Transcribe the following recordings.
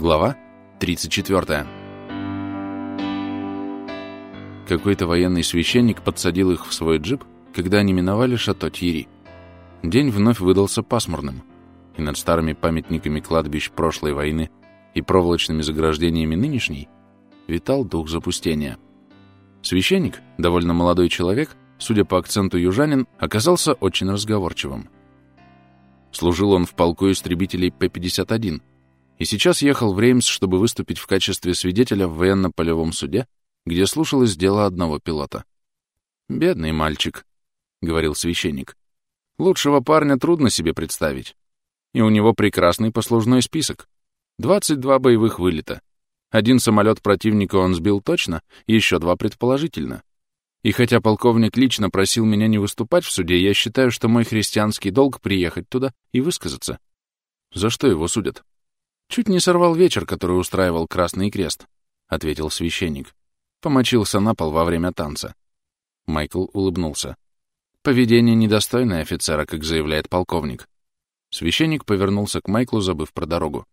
Глава 34. Какой-то военный священник подсадил их в свой джип, когда они миновали шато Тьери. День вновь выдался пасмурным, и над старыми памятниками кладбищ прошлой войны и проволочными заграждениями нынешней витал дух запустения. Священник, довольно молодой человек, судя по акценту южанин, оказался очень разговорчивым. Служил он в полку истребителей П-51 и сейчас ехал в Реймс, чтобы выступить в качестве свидетеля в военно-полевом суде, где слушалось дело одного пилота. «Бедный мальчик», — говорил священник. «Лучшего парня трудно себе представить. И у него прекрасный послужной список. 22 боевых вылета. Один самолет противника он сбил точно, еще два предположительно. И хотя полковник лично просил меня не выступать в суде, я считаю, что мой христианский долг приехать туда и высказаться. За что его судят? Чуть не сорвал вечер, который устраивал Красный Крест, — ответил священник. Помочился на пол во время танца. Майкл улыбнулся. Поведение недостойное офицера, как заявляет полковник. Священник повернулся к Майклу, забыв про дорогу.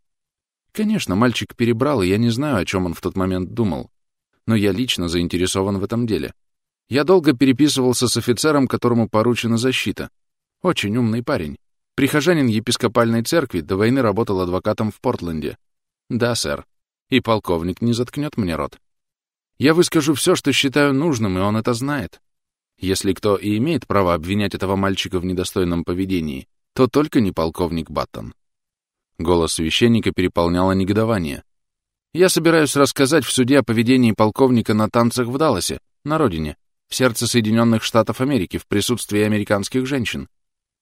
Конечно, мальчик перебрал, и я не знаю, о чем он в тот момент думал. Но я лично заинтересован в этом деле. Я долго переписывался с офицером, которому поручена защита. Очень умный парень. Прихожанин епископальной церкви, до войны работал адвокатом в Портленде. Да, сэр. И полковник не заткнет мне рот. Я выскажу все, что считаю нужным, и он это знает. Если кто и имеет право обвинять этого мальчика в недостойном поведении, то только не полковник Баттон. Голос священника переполняло негодование. Я собираюсь рассказать в суде о поведении полковника на танцах в Далласе, на родине, в сердце Соединенных Штатов Америки, в присутствии американских женщин.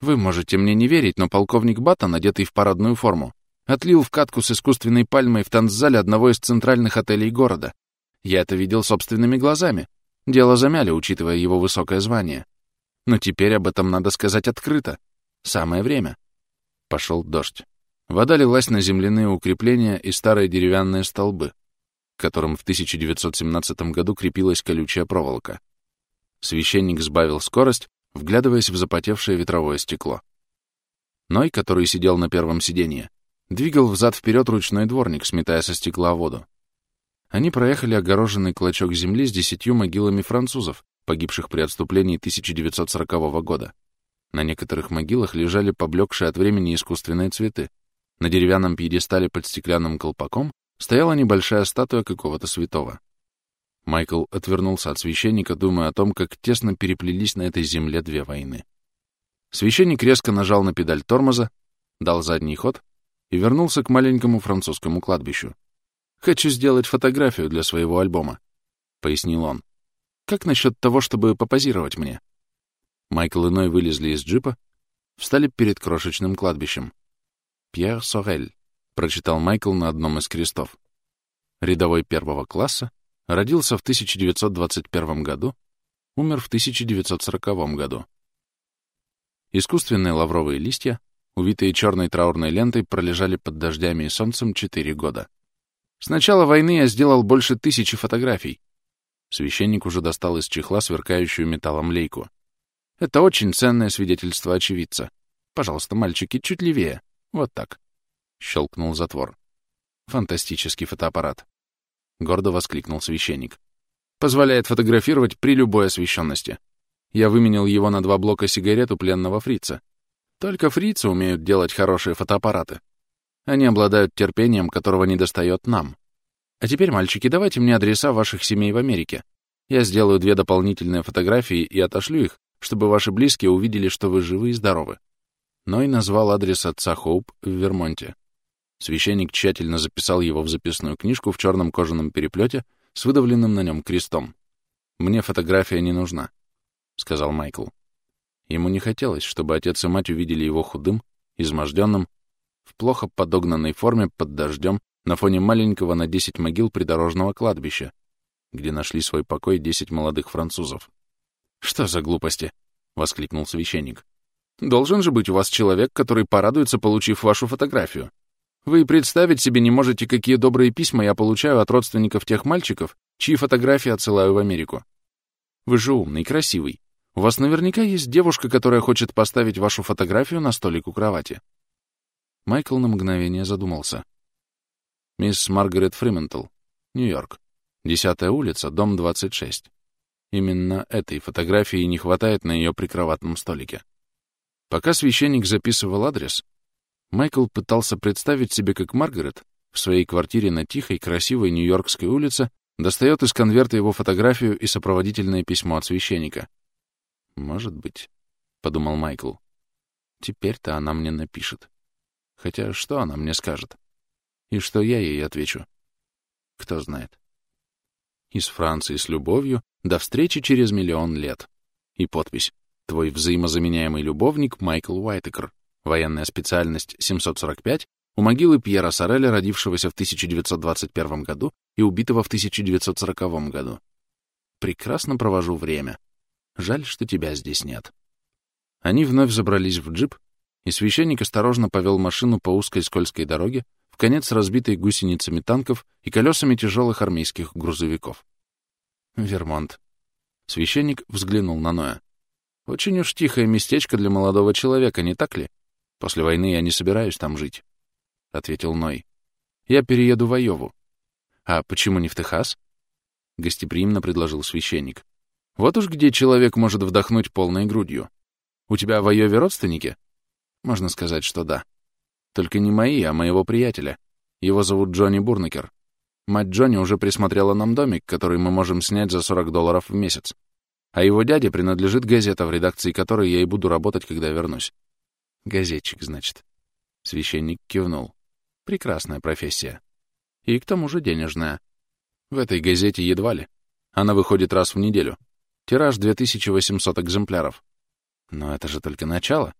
Вы можете мне не верить, но полковник Баттон, одетый в парадную форму, отлил в катку с искусственной пальмой в танцзале одного из центральных отелей города. Я это видел собственными глазами. Дело замяли, учитывая его высокое звание. Но теперь об этом надо сказать открыто. Самое время. Пошел дождь. Вода лилась на земляные укрепления и старые деревянные столбы, к которым в 1917 году крепилась колючая проволока. Священник сбавил скорость, вглядываясь в запотевшее ветровое стекло. Ной, который сидел на первом сиденье, двигал взад-вперед ручной дворник, сметая со стекла воду. Они проехали огороженный клочок земли с десятью могилами французов, погибших при отступлении 1940 года. На некоторых могилах лежали поблекшие от времени искусственные цветы. На деревянном пьедестале под стеклянным колпаком стояла небольшая статуя какого-то святого. Майкл отвернулся от священника, думая о том, как тесно переплелись на этой земле две войны. Священник резко нажал на педаль тормоза, дал задний ход и вернулся к маленькому французскому кладбищу. «Хочу сделать фотографию для своего альбома», — пояснил он. «Как насчет того, чтобы попозировать мне?» Майкл и Ной вылезли из джипа, встали перед крошечным кладбищем. «Пьер Сорель», — прочитал Майкл на одном из крестов. Рядовой первого класса, Родился в 1921 году, умер в 1940 году. Искусственные лавровые листья, увитые черной траурной лентой, пролежали под дождями и солнцем четыре года. С начала войны я сделал больше тысячи фотографий. Священник уже достал из чехла сверкающую металлом лейку. Это очень ценное свидетельство очевидца. Пожалуйста, мальчики, чуть левее. Вот так. Щелкнул затвор. Фантастический фотоаппарат. — гордо воскликнул священник. «Позволяет фотографировать при любой освещенности. Я выменил его на два блока сигарет у пленного фрица. Только фрицы умеют делать хорошие фотоаппараты. Они обладают терпением, которого не достает нам. А теперь, мальчики, давайте мне адреса ваших семей в Америке. Я сделаю две дополнительные фотографии и отошлю их, чтобы ваши близкие увидели, что вы живы и здоровы. Ной назвал адрес отца Хоуп в Вермонте. Священник тщательно записал его в записную книжку в черном кожаном переплете с выдавленным на нем крестом. «Мне фотография не нужна», — сказал Майкл. Ему не хотелось, чтобы отец и мать увидели его худым, изможденным, в плохо подогнанной форме под дождем на фоне маленького на десять могил придорожного кладбища, где нашли свой покой десять молодых французов. «Что за глупости?» — воскликнул священник. «Должен же быть у вас человек, который порадуется, получив вашу фотографию. Вы представить себе не можете, какие добрые письма я получаю от родственников тех мальчиков, чьи фотографии отсылаю в Америку. Вы же умный, красивый. У вас наверняка есть девушка, которая хочет поставить вашу фотографию на столик у кровати. Майкл на мгновение задумался. Мисс Маргарет Фриментл, Нью-Йорк. Десятая улица, дом 26. Именно этой фотографии не хватает на ее прикроватном столике. Пока священник записывал адрес, Майкл пытался представить себе, как Маргарет в своей квартире на тихой, красивой Нью-Йоркской улице достает из конверта его фотографию и сопроводительное письмо от священника. «Может быть», — подумал Майкл, — «теперь-то она мне напишет. Хотя что она мне скажет? И что я ей отвечу? Кто знает. Из Франции с любовью до встречи через миллион лет. И подпись «Твой взаимозаменяемый любовник Майкл Уайтекер. Военная специальность 745 у могилы Пьера Сореля, родившегося в 1921 году и убитого в 1940 году. Прекрасно провожу время. Жаль, что тебя здесь нет. Они вновь забрались в джип, и священник осторожно повел машину по узкой скользкой дороге, в конец разбитой гусеницами танков и колесами тяжелых армейских грузовиков. Вермонт. Священник взглянул на Ноя. Очень уж тихое местечко для молодого человека, не так ли? После войны я не собираюсь там жить, — ответил Ной. Я перееду в Айову. А почему не в Техас? Гостеприимно предложил священник. Вот уж где человек может вдохнуть полной грудью. У тебя в Айове родственники? Можно сказать, что да. Только не мои, а моего приятеля. Его зовут Джонни Бурнекер. Мать Джонни уже присмотрела нам домик, который мы можем снять за 40 долларов в месяц. А его дяде принадлежит газета, в редакции которой я и буду работать, когда вернусь. Газетчик, значит. Священник кивнул. Прекрасная профессия. И к тому же денежная. В этой газете едва ли. Она выходит раз в неделю. Тираж 2800 экземпляров. Но это же только начало.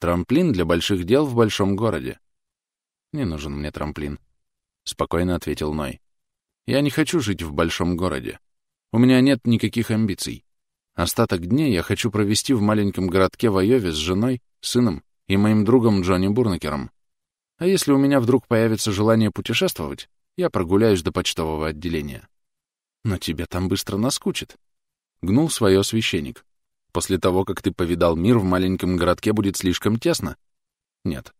Трамплин для больших дел в большом городе. Не нужен мне трамплин, — спокойно ответил Ной. Я не хочу жить в большом городе. У меня нет никаких амбиций. Остаток дней я хочу провести в маленьком городке в Айове с женой, сыном и моим другом Джонни Бурнекером. А если у меня вдруг появится желание путешествовать, я прогуляюсь до почтового отделения. Но тебе там быстро наскучит. Гнул свое священник. После того, как ты повидал мир, в маленьком городке будет слишком тесно. Нет,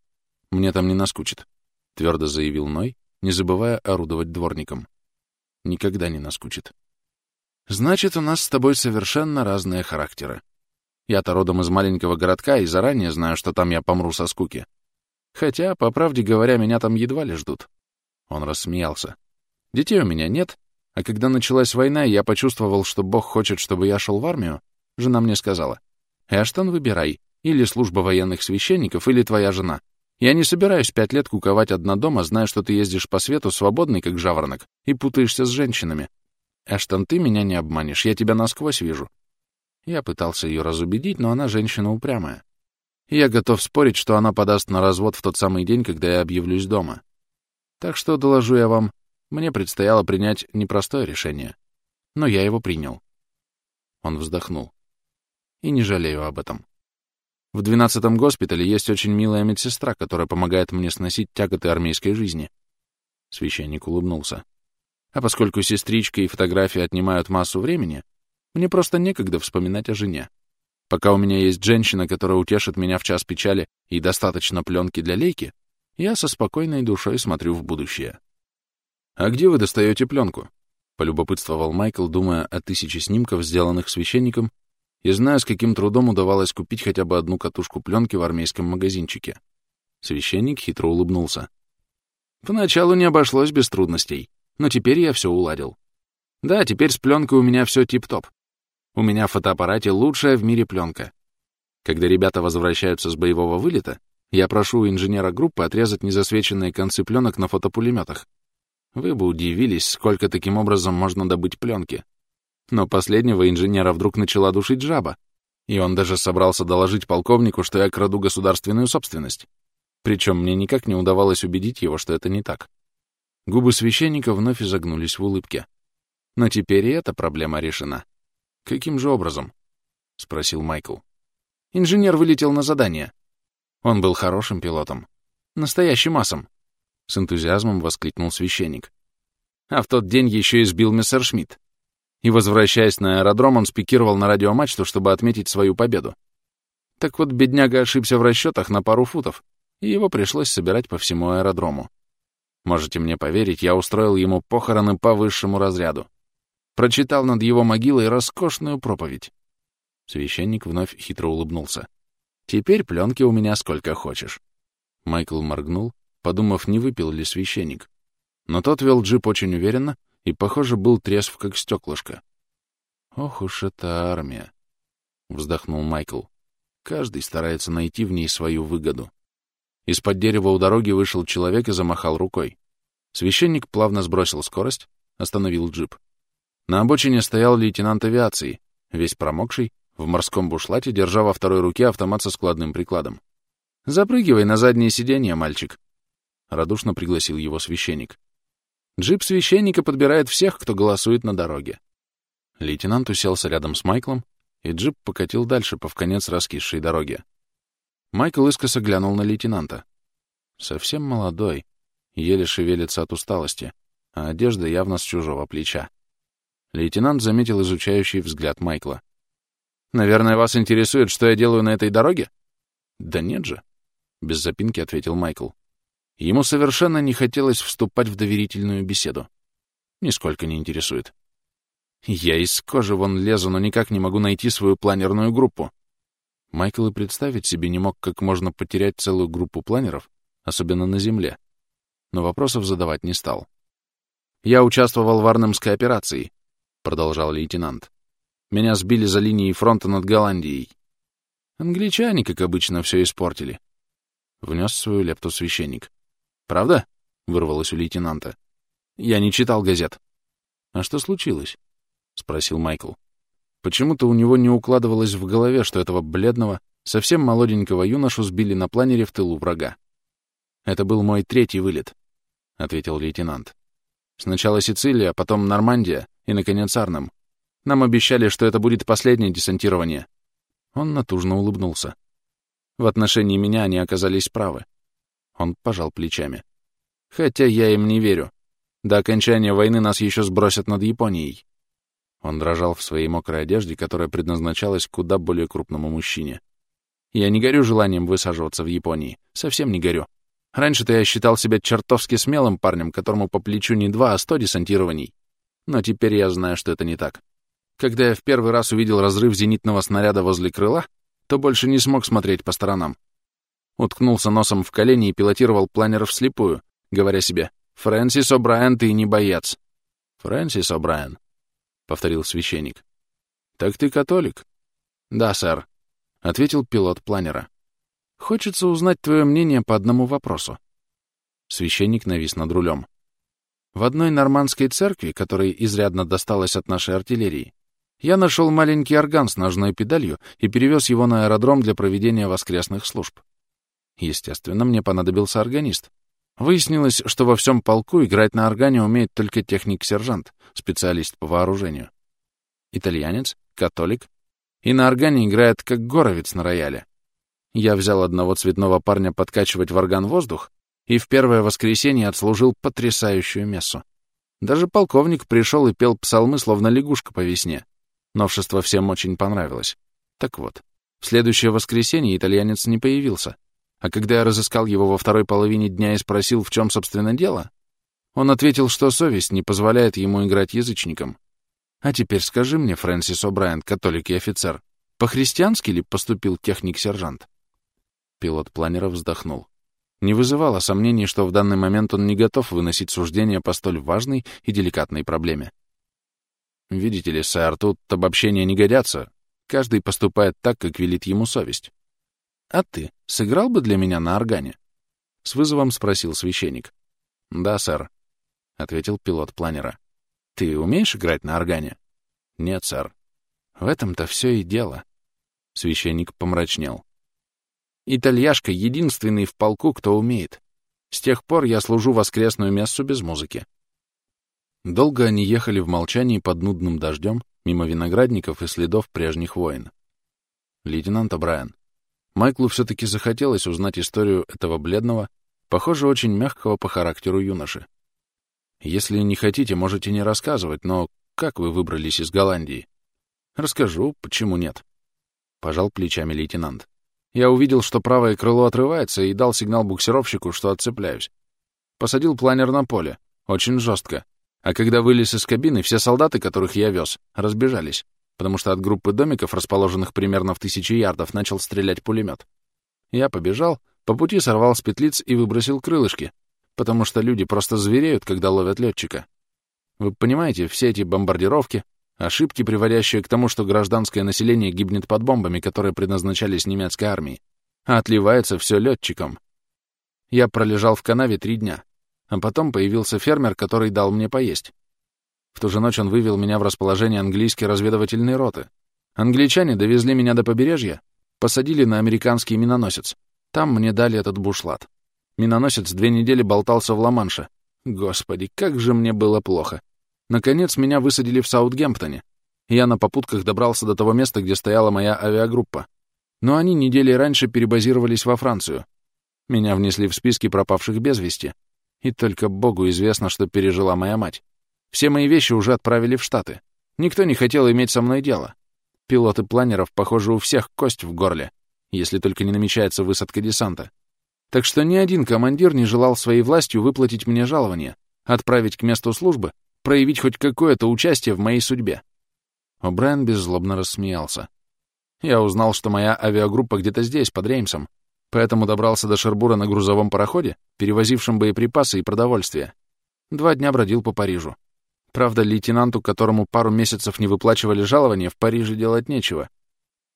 мне там не наскучит, — твердо заявил Ной, не забывая орудовать дворником. Никогда не наскучит. Значит, у нас с тобой совершенно разные характеры. Я-то родом из маленького городка и заранее знаю, что там я помру со скуки. Хотя, по правде говоря, меня там едва ли ждут. Он рассмеялся. Детей у меня нет, а когда началась война, и я почувствовал, что Бог хочет, чтобы я шел в армию, Жена мне сказала, «Эштон, выбирай, или служба военных священников, или твоя жена. Я не собираюсь пять лет куковать одна дома, зная, что ты ездишь по свету свободный, как жаворонок, и путаешься с женщинами. Эштон, ты меня не обманешь, я тебя насквозь вижу». Я пытался ее разубедить, но она женщина упрямая. Я готов спорить, что она подаст на развод в тот самый день, когда я объявлюсь дома. Так что, доложу я вам, мне предстояло принять непростое решение. Но я его принял. Он вздохнул и не жалею об этом. В 12-м госпитале есть очень милая медсестра, которая помогает мне сносить тяготы армейской жизни. Священник улыбнулся. А поскольку сестричка и фотографии отнимают массу времени, мне просто некогда вспоминать о жене. Пока у меня есть женщина, которая утешит меня в час печали и достаточно пленки для лейки, я со спокойной душой смотрю в будущее. «А где вы достаете пленку?» — полюбопытствовал Майкл, думая о тысяче снимков, сделанных священником и знаю, с каким трудом удавалось купить хотя бы одну катушку пленки в армейском магазинчике. Священник хитро улыбнулся. Поначалу не обошлось без трудностей, но теперь я все уладил. Да, теперь с пленкой у меня все тип-топ. У меня в фотоаппарате лучшая в мире пленка. Когда ребята возвращаются с боевого вылета, я прошу инженера группы отрезать незасвеченные концы пленок на фотопулеметах. Вы бы удивились, сколько таким образом можно добыть пленки. Но последнего инженера вдруг начала душить жаба, и он даже собрался доложить полковнику, что я краду государственную собственность. Причем мне никак не удавалось убедить его, что это не так. Губы священника вновь изогнулись в улыбке. Но теперь и эта проблема решена. «Каким же образом?» — спросил Майкл. Инженер вылетел на задание. Он был хорошим пилотом. Настоящим асом. С энтузиазмом воскликнул священник. А в тот день еще и сбил Мессершмитт и, возвращаясь на аэродром, он спикировал на радиомачту, чтобы отметить свою победу. Так вот, бедняга ошибся в расчетах на пару футов, и его пришлось собирать по всему аэродрому. Можете мне поверить, я устроил ему похороны по высшему разряду. Прочитал над его могилой роскошную проповедь. Священник вновь хитро улыбнулся. «Теперь пленки у меня сколько хочешь». Майкл моргнул, подумав, не выпил ли священник. Но тот вел джип очень уверенно и, похоже, был трезв, как стеклышко. «Ох уж эта армия!» — вздохнул Майкл. «Каждый старается найти в ней свою выгоду». Из-под дерева у дороги вышел человек и замахал рукой. Священник плавно сбросил скорость, остановил джип. На обочине стоял лейтенант авиации, весь промокший, в морском бушлате, держа во второй руке автомат со складным прикладом. «Запрыгивай на заднее сиденье, мальчик», — радушно пригласил его священник. «Джип священника подбирает всех, кто голосует на дороге». Лейтенант уселся рядом с Майклом, и джип покатил дальше по вконец раскисшей дороге. Майкл искоса глянул на лейтенанта. Совсем молодой, еле шевелится от усталости, а одежда явно с чужого плеча. Лейтенант заметил изучающий взгляд Майкла. «Наверное, вас интересует, что я делаю на этой дороге?» «Да нет же», — без запинки ответил Майкл. Ему совершенно не хотелось вступать в доверительную беседу. Нисколько не интересует. Я из кожи вон лезу, но никак не могу найти свою планерную группу. Майкл и представить себе не мог, как можно потерять целую группу планеров, особенно на Земле. Но вопросов задавать не стал. «Я участвовал в Арнемской операции», — продолжал лейтенант. «Меня сбили за линией фронта над Голландией. Англичане, как обычно, все испортили». Внес свою лепту священник. «Правда?» — вырвалось у лейтенанта. «Я не читал газет». «А что случилось?» — спросил Майкл. Почему-то у него не укладывалось в голове, что этого бледного, совсем молоденького юношу сбили на планере в тылу врага. «Это был мой третий вылет», — ответил лейтенант. «Сначала Сицилия, потом Нормандия и, наконец, Арнем. Нам обещали, что это будет последнее десантирование». Он натужно улыбнулся. В отношении меня они оказались правы. Он пожал плечами. «Хотя я им не верю. До окончания войны нас еще сбросят над Японией. Он дрожал в своей мокрой одежде, которая предназначалась куда более крупному мужчине. Я не горю желанием высаживаться в Японии. Совсем не горю. Раньше-то я считал себя чертовски смелым парнем, которому по плечу не два, а сто десантирований. Но теперь я знаю, что это не так. Когда я в первый раз увидел разрыв зенитного снаряда возле крыла, то больше не смог смотреть по сторонам. Уткнулся носом в колени и пилотировал планер вслепую, говоря себе «Фрэнсис О'Брайен, ты не боец». «Фрэнсис О'Брайен, — повторил священник. «Так ты католик?» «Да, сэр», — ответил пилот планера. «Хочется узнать твое мнение по одному вопросу». Священник навис над рулем. В одной нормандской церкви, которой изрядно досталось от нашей артиллерии, я нашел маленький орган с ножной педалью и перевез его на аэродром для проведения воскресных служб. Естественно, мне понадобился органист. Выяснилось, что во всем полку играть на органе умеет только техник-сержант, специалист по вооружению. Итальянец, католик. И на органе играет как горовец на рояле. Я взял одного цветного парня подкачивать в орган воздух и в первое воскресенье отслужил потрясающую мессу. Даже полковник пришел и пел псалмы, словно лягушка по весне. Новшество всем очень понравилось. Так вот, в следующее воскресенье итальянец не появился. А когда я разыскал его во второй половине дня и спросил, в чем, собственно, дело, он ответил, что совесть не позволяет ему играть язычником. А теперь скажи мне, Фрэнсис О'Брайен, католик и офицер, по-христиански ли поступил техник-сержант? Пилот планера вздохнул. Не вызывало сомнений, что в данный момент он не готов выносить суждения по столь важной и деликатной проблеме. Видите ли, сэр, тут обобщения не годятся. Каждый поступает так, как велит ему совесть. «А ты сыграл бы для меня на органе?» — с вызовом спросил священник. «Да, сэр», — ответил пилот планера. «Ты умеешь играть на органе?» «Нет, сэр». «В этом-то все и дело». Священник помрачнел. «Итальяшка — единственный в полку, кто умеет. С тех пор я служу воскресную мессу без музыки». Долго они ехали в молчании под нудным дождем, мимо виноградников и следов прежних войн. «Лейтенант Брайан, Майклу все-таки захотелось узнать историю этого бледного, похоже, очень мягкого по характеру юноши. Если не хотите, можете не рассказывать, но как вы выбрались из Голландии? Расскажу, почему нет. Пожал плечами лейтенант. Я увидел, что правое крыло отрывается, и дал сигнал буксировщику, что отцепляюсь. Посадил планер на поле. Очень жестко. А когда вылез из кабины, все солдаты, которых я вез, разбежались, потому что от группы домиков, расположенных примерно в тысячи ярдов, начал стрелять пулемет. Я побежал, по пути сорвал с петлиц и выбросил крылышки, потому что люди просто звереют, когда ловят летчика. Вы понимаете, все эти бомбардировки, ошибки, приводящие к тому, что гражданское население гибнет под бомбами, которые предназначались немецкой армии, а отливается все летчиком. Я пролежал в канаве три дня, а потом появился фермер, который дал мне поесть. В ту же ночь он вывел меня в расположение английской разведывательной роты. Англичане довезли меня до побережья, посадили на американский миноносец. Там мне дали этот бушлат. Миноносец две недели болтался в Ла-Манше. Господи, как же мне было плохо. Наконец меня высадили в Саутгемптоне. Я на попутках добрался до того места, где стояла моя авиагруппа. Но они недели раньше перебазировались во Францию. Меня внесли в списки пропавших без вести. И только Богу известно, что пережила моя мать. Все мои вещи уже отправили в Штаты. Никто не хотел иметь со мной дело. Пилоты планеров, похоже, у всех кость в горле, если только не намечается высадка десанта. Так что ни один командир не желал своей властью выплатить мне жалование, отправить к месту службы, проявить хоть какое-то участие в моей судьбе. О'Брайен беззлобно рассмеялся. Я узнал, что моя авиагруппа где-то здесь, под Реймсом, поэтому добрался до Шербура на грузовом пароходе, перевозившем боеприпасы и продовольствие. Два дня бродил по Парижу. Правда, лейтенанту, которому пару месяцев не выплачивали жалования, в Париже делать нечего.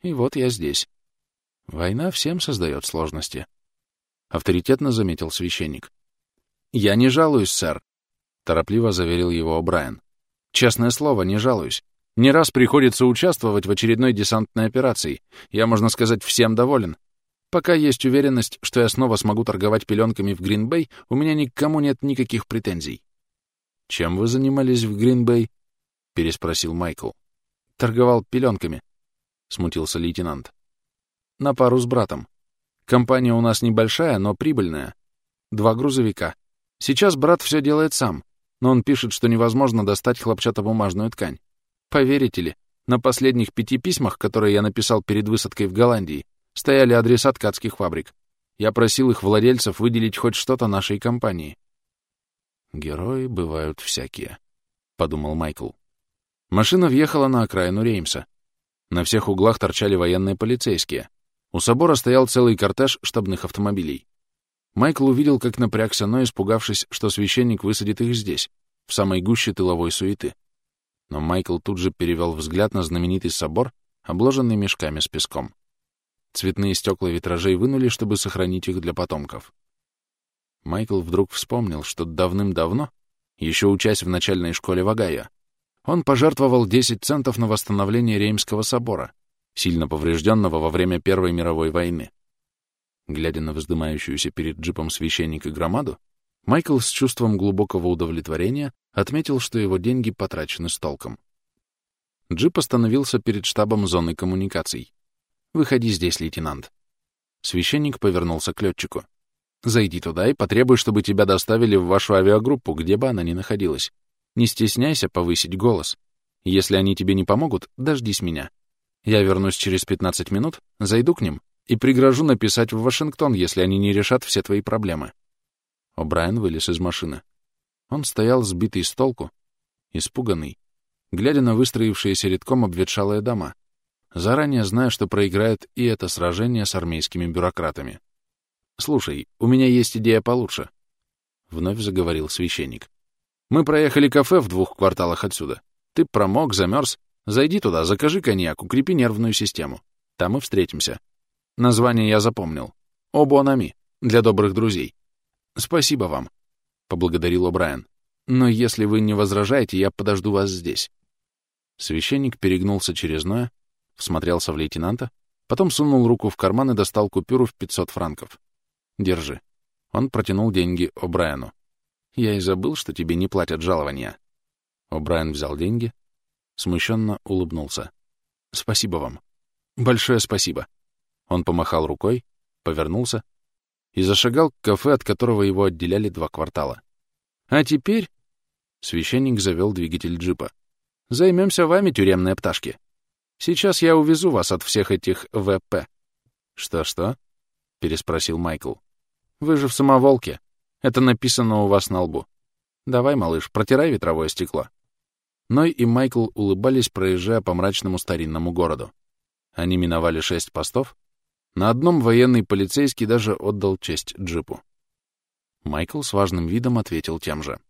И вот я здесь. Война всем создает сложности. Авторитетно заметил священник. «Я не жалуюсь, сэр», — торопливо заверил его О'Брайен. «Честное слово, не жалуюсь. Не раз приходится участвовать в очередной десантной операции. Я, можно сказать, всем доволен. Пока есть уверенность, что я снова смогу торговать пеленками в Гринбей, у меня ни к кому нет никаких претензий. «Чем вы занимались в Гринбей?» — переспросил Майкл. «Торговал пеленками», — смутился лейтенант. «На пару с братом. Компания у нас небольшая, но прибыльная. Два грузовика. Сейчас брат все делает сам, но он пишет, что невозможно достать хлопчатобумажную ткань. Поверите ли, на последних пяти письмах, которые я написал перед высадкой в Голландии, стояли адреса ткацких фабрик. Я просил их владельцев выделить хоть что-то нашей компании. «Герои бывают всякие», — подумал Майкл. Машина въехала на окраину Реймса. На всех углах торчали военные полицейские. У собора стоял целый кортеж штабных автомобилей. Майкл увидел, как напрягся, но испугавшись, что священник высадит их здесь, в самой гуще тыловой суеты. Но Майкл тут же перевел взгляд на знаменитый собор, обложенный мешками с песком. Цветные стекла витражей вынули, чтобы сохранить их для потомков. Майкл вдруг вспомнил, что давным-давно, еще учась в начальной школе в он пожертвовал 10 центов на восстановление Реймского собора, сильно поврежденного во время Первой мировой войны. Глядя на вздымающуюся перед джипом священника громаду, Майкл с чувством глубокого удовлетворения отметил, что его деньги потрачены с толком. Джип остановился перед штабом зоны коммуникаций. «Выходи здесь, лейтенант». Священник повернулся к летчику. «Зайди туда и потребуй, чтобы тебя доставили в вашу авиагруппу, где бы она ни находилась. Не стесняйся повысить голос. Если они тебе не помогут, дождись меня. Я вернусь через 15 минут, зайду к ним и пригрожу написать в Вашингтон, если они не решат все твои проблемы». О'Брайен вылез из машины. Он стоял сбитый с толку, испуганный, глядя на выстроившиеся редком обветшалые дома, заранее зная, что проиграет и это сражение с армейскими бюрократами. «Слушай, у меня есть идея получше», — вновь заговорил священник. «Мы проехали кафе в двух кварталах отсюда. Ты промок, замерз. Зайди туда, закажи коньяк, укрепи нервную систему. Там и встретимся. Название я запомнил. Обонами, для добрых друзей. Спасибо вам», — поблагодарил О'Брайен. «Но если вы не возражаете, я подожду вас здесь». Священник перегнулся через Ноя, всмотрелся в лейтенанта, потом сунул руку в карман и достал купюру в 500 франков. «Держи». Он протянул деньги О'Брайену. «Я и забыл, что тебе не платят жалования». О'Брайен взял деньги, смущенно улыбнулся. «Спасибо вам. Большое спасибо». Он помахал рукой, повернулся и зашагал к кафе, от которого его отделяли два квартала. «А теперь...» — священник завел двигатель джипа. «Займемся вами, тюремные пташки». Сейчас я увезу вас от всех этих ВП». «Что-что?» — переспросил Майкл. «Вы же в самоволке. Это написано у вас на лбу. Давай, малыш, протирай ветровое стекло». Ной и Майкл улыбались, проезжая по мрачному старинному городу. Они миновали шесть постов. На одном военный полицейский даже отдал честь джипу. Майкл с важным видом ответил тем же.